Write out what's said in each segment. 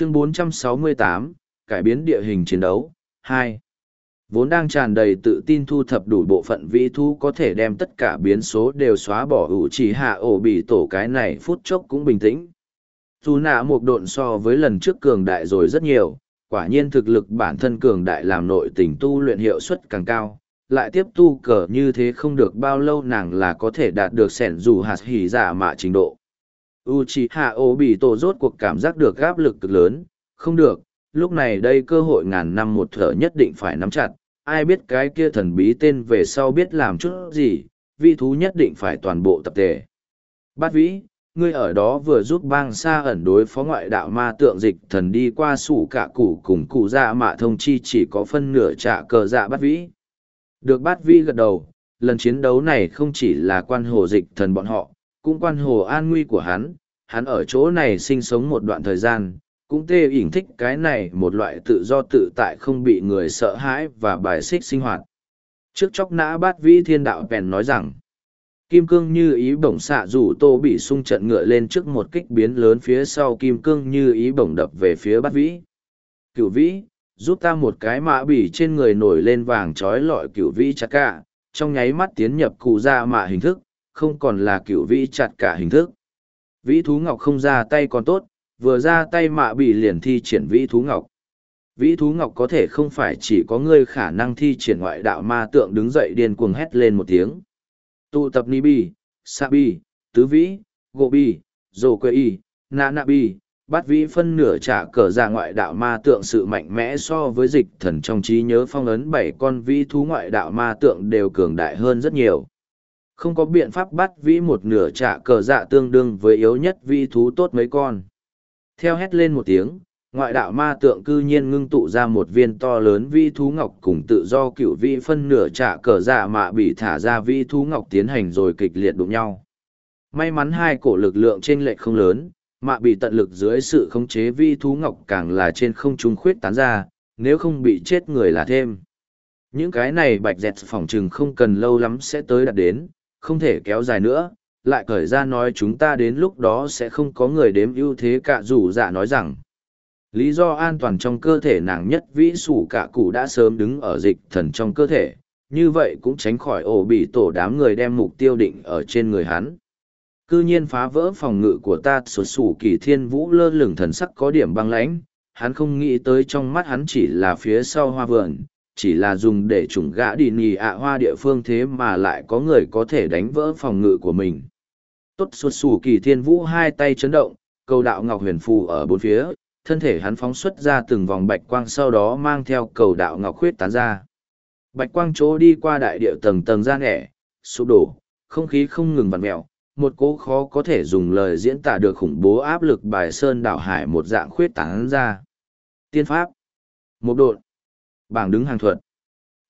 chương 468, cải biến địa hình chiến đấu, 2. Vốn đang tràn đầy tự tin thu thập đủ bộ phận vĩ thu có thể đem tất cả biến số đều xóa bỏ ủ chỉ hạ ổ bị tổ cái này phút chốc cũng bình tĩnh. Thu nạ một độn so với lần trước cường đại rồi rất nhiều, quả nhiên thực lực bản thân cường đại làm nội tình tu luyện hiệu suất càng cao, lại tiếp tu cờ như thế không được bao lâu nàng là có thể đạt được sẻn dù hạt hỉ giả mạ trình độ. Uchiha Obito rốt cuộc cảm giác được áp lực cực lớn, không được, lúc này đây cơ hội ngàn năm một thở nhất định phải nắm chặt, ai biết cái kia thần bí tên về sau biết làm chút gì, vị thú nhất định phải toàn bộ tập thể. Bát vĩ, ngươi ở đó vừa giúp bang xa ẩn đối phó ngoại đạo ma tượng dịch thần đi qua sủ cả củ cùng cụ dạ mạ thông chi chỉ có phân nửa trả cờ dạ bát vĩ. Được bát vĩ gật đầu, lần chiến đấu này không chỉ là quan hồ dịch thần bọn họ, cũng quan hồ an nguy của hắn, hắn ở chỗ này sinh sống một đoạn thời gian, cũng tê ỉn thích cái này một loại tự do tự tại không bị người sợ hãi và bài xích sinh hoạt. Trước chóc nã bát vĩ thiên đạo bèn nói rằng, kim cương như ý bổng xạ rủ tô bị sung trận ngựa lên trước một kích biến lớn phía sau kim cương như ý bổng đập về phía bát vĩ. Cửu vĩ, giúp ta một cái mã bỉ trên người nổi lên vàng trói lọi cửu vĩ chặt cả, trong nháy mắt tiến nhập cụ ra mạ hình thức, không còn là cửu vĩ chặt cả hình thức. Vĩ thú ngọc không ra tay còn tốt, vừa ra tay mạ bị liền thi triển vĩ thú ngọc. Vĩ thú ngọc có thể không phải chỉ có ngươi khả năng thi triển ngoại đạo ma tượng đứng dậy điên cuồng hét lên một tiếng. Tụ tập ni bi, sa bi, tứ vĩ, gộ bi, dồ quê y, na na bi, bắt vĩ phân nửa trả cờ ra ngoại đạo ma tượng sự mạnh mẽ so với dịch thần trong trí nhớ phong ấn bảy con vĩ thú ngoại đạo ma tượng đều cường đại hơn rất nhiều không có biện pháp bắt vĩ một nửa trả cờ dạ tương đương với yếu nhất vĩ thú tốt mấy con theo hét lên một tiếng, ngoại đạo ma tượng cư nhiên ngưng tụ ra một viên to lớn vi thú ngọc cùng tự do cựu vi phân nửa trả cờ dạ mạ bị thả ra vi thú ngọc tiến hành rồi kịch liệt đụng nhau. May mắn hai cổ lực lượng trên lệch không lớn, mạ bị tận lực dưới sự khống chế vi thú ngọc càng là trên không trung khuyết tán ra, nếu không bị chết người là thêm. Những cái này bạch dẹt phỏng chừng không cần lâu lắm sẽ tới đạt đến, không thể kéo dài nữa, lại cởi ra nói chúng ta đến lúc đó sẽ không có người đếm ưu thế cả dù dạ nói rằng. Lý do an toàn trong cơ thể nàng nhất vĩ sủ cả cụ đã sớm đứng ở dịch thần trong cơ thể như vậy cũng tránh khỏi ổ bị tổ đám người đem mục tiêu định ở trên người hắn. C ư nhiên phá vỡ phòng ngự của ta sụt sủ kỳ thiên vũ lơ lửng thần sắc có điểm băng lãnh hắn không nghĩ tới trong mắt hắn chỉ là phía sau hoa vườn chỉ là dùng để chủng gã đi nì ạ hoa địa phương thế mà lại có người có thể đánh vỡ phòng ngự của mình. Tốt xuất xù, kỳ thiên vũ hai tay chấn động cầu đạo ngọc huyền phù ở bốn phía, thân thể hắn phóng xuất ra từng vòng bạch quang sau đó mang theo cầu đạo ngọc khuyết tán ra. Bạch quang chỗ đi qua đại địa tầng tầng ra nẻ sụp đổ, không khí không ngừng vặn mẹo một cỗ khó có thể dùng lời diễn tả được khủng bố áp lực bài sơn đảo hải một dạng khuyết tán ra. Tiên pháp. Một độn bảng đứng hàng thuật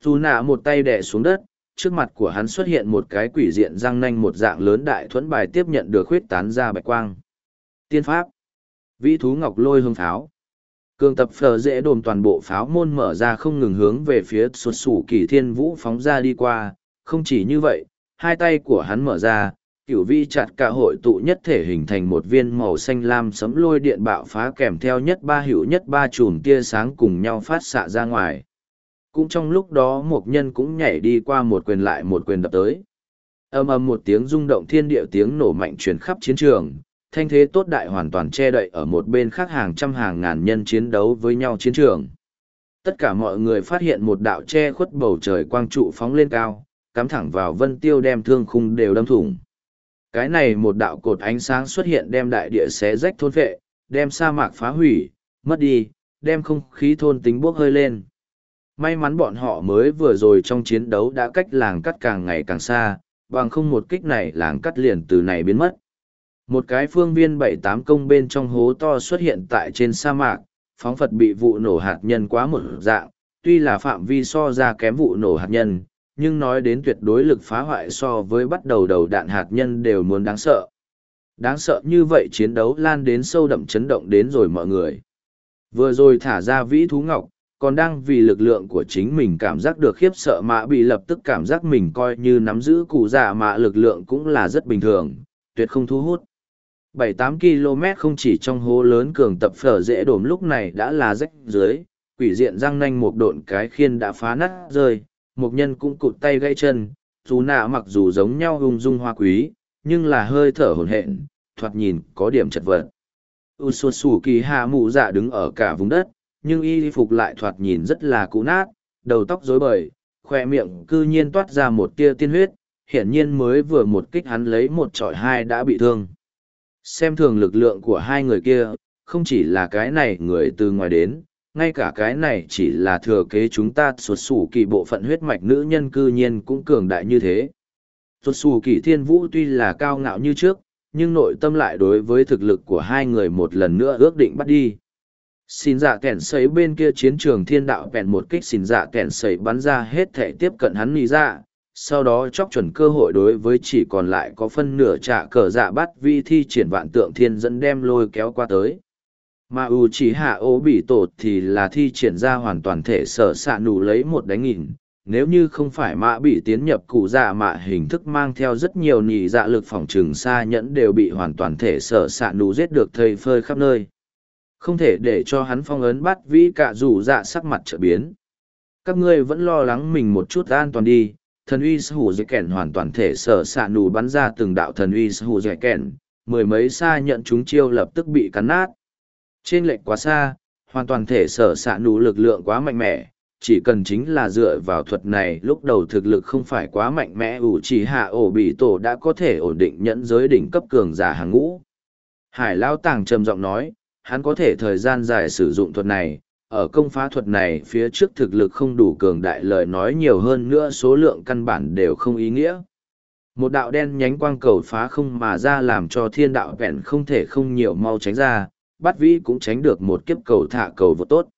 dù nạ một tay đẻ xuống đất trước mặt của hắn xuất hiện một cái quỷ diện răng nanh một dạng lớn đại thuẫn bài tiếp nhận được khuyết tán ra bạch quang. Tiên pháp. Vĩ thú ngọc lôi hương pháo. Cường tập phở dễ đồn toàn bộ pháo môn mở ra không ngừng hướng về phía xuất sủ kỳ thiên vũ phóng ra đi qua. Không chỉ như vậy, hai tay của hắn mở ra, cửu vi chặt cả hội tụ nhất thể hình thành một viên màu xanh lam sấm lôi điện bạo phá kèm theo nhất ba hữu nhất ba chùm tia sáng cùng nhau phát xạ ra ngoài cũng trong lúc đó một nhân cũng nhảy đi qua một quyền lại một quyền đập tới. Âm âm một tiếng rung động thiên địa tiếng nổ mạnh truyền khắp chiến trường, thanh thế tốt đại hoàn toàn che đậy ở một bên khác hàng trăm hàng ngàn nhân chiến đấu với nhau chiến trường. Tất cả mọi người phát hiện một đạo che khuất bầu trời quang trụ phóng lên cao, cắm thẳng vào vân tiêu đem thương khung đều đâm thủng. Cái này một đạo cột ánh sáng xuất hiện đem đại địa xé rách thôn vệ đem sa mạc phá hủy, mất đi, đem không khí thôn tính bốc hơi lên. May mắn bọn họ mới vừa rồi trong chiến đấu đã cách làng cắt càng ngày càng xa, bằng không một kích này làng cắt liền từ này biến mất. Một cái phương viên bảy tám công bên trong hố to xuất hiện tại trên sa mạc, phóng Phật bị vụ nổ hạt nhân quá một dạng, tuy là phạm vi so ra kém vụ nổ hạt nhân, nhưng nói đến tuyệt đối lực phá hoại so với bắt đầu đầu đạn hạt nhân đều muốn đáng sợ. Đáng sợ như vậy chiến đấu lan đến sâu đậm chấn động đến rồi mọi người. Vừa rồi thả ra vĩ thú ngọc, còn đang vì lực lượng của chính mình cảm giác được khiếp sợ mạ bị lập tức cảm giác mình coi như nắm giữ cụ già mạ lực lượng cũng là rất bình thường, tuyệt không thu hút. Bảy tám km không chỉ trong hố lớn cường tập phở dễ đổm lúc này đã là rách dưới, quỷ diện răng nanh một độn cái khiên đã phá nát rơi, một nhân cũng cụt tay gãy chân, dù nạ mặc dù giống nhau ung dung hoa quý, nhưng là hơi thở hồn hện thoạt nhìn có điểm chật vật. U sột sủ kỳ hạ mụ dạ đứng ở cả vùng đất nhưng y phục lại thoạt nhìn rất là cũ nát, đầu tóc rối bời khoe miệng cư nhiên toát ra một tia tiên huyết, hiển nhiên mới vừa một kích hắn lấy một trọi hai đã bị thương. Xem thường lực lượng của hai người kia, không chỉ là cái này người từ ngoài đến, ngay cả cái này chỉ là thừa kế chúng ta xuất xù kỳ bộ phận huyết mạch nữ nhân cư nhiên cũng cường đại như thế. Xuất xù kỳ thiên vũ tuy là cao ngạo như trước, nhưng nội tâm lại đối với thực lực của hai người một lần nữa ước định bắt đi xin dạ kẻn sấy bên kia chiến trường thiên đạo vẹn một kích xin dạ kẻn sấy bắn ra hết thể tiếp cận hắn nghĩ ra dạ. sau đó chóc chuẩn cơ hội đối với chỉ còn lại có phân nửa trả cờ dạ bắt vi thi triển vạn tượng thiên dẫn đem lôi kéo qua tới. Mà u chỉ hạ ố bị tột thì là thi triển ra hoàn toàn thể sở s ạ nụ lấy một đánh nghìn. Nếu như không phải mạ bị tiến nhập cụ dạ mạ hình thức mang theo rất nhiều nhị dạ lực phòng trừng xa nhẫn đều bị hoàn toàn thể sở s ạ nụ giết được thầy phơi khắp nơi không thể để cho hắn phong ấn bắt vĩ cả rủ dạ sắc mặt trở biến các ngươi vẫn lo lắng mình một chút an toàn đi thần uy sư hủ dạy kèn hoàn toàn thể sở s ạ nụ bắn ra từng đạo thần uy sư hủ dạy kèn mười mấy xa nhận chúng chiêu lập tức bị cắn nát trên lệnh quá xa, hoàn toàn thể sở xạ nụ lực lượng quá mạnh mẽ, chỉ cần chính là dựa vào thuật này lúc đầu thực lực không phải quá mạnh mẽ ủ chỉ hạ ổ bị tổ đã có thể ổn định nhẫn giới đỉnh cấp cường giả hàng ngũ. Hải Lao Tàng trầm giọng nói, hắn có thể thời gian dài sử dụng thuật này, ở công phá thuật này phía trước thực lực không đủ cường đại lời nói nhiều hơn nữa số lượng căn bản đều không ý nghĩa. Một đạo đen nhánh quang cầu phá không mà ra làm cho thiên đạo vẹn không thể không nhiều mau tránh ra, bắt vĩ cũng tránh được một kiếp cầu thả cầu vô tốt.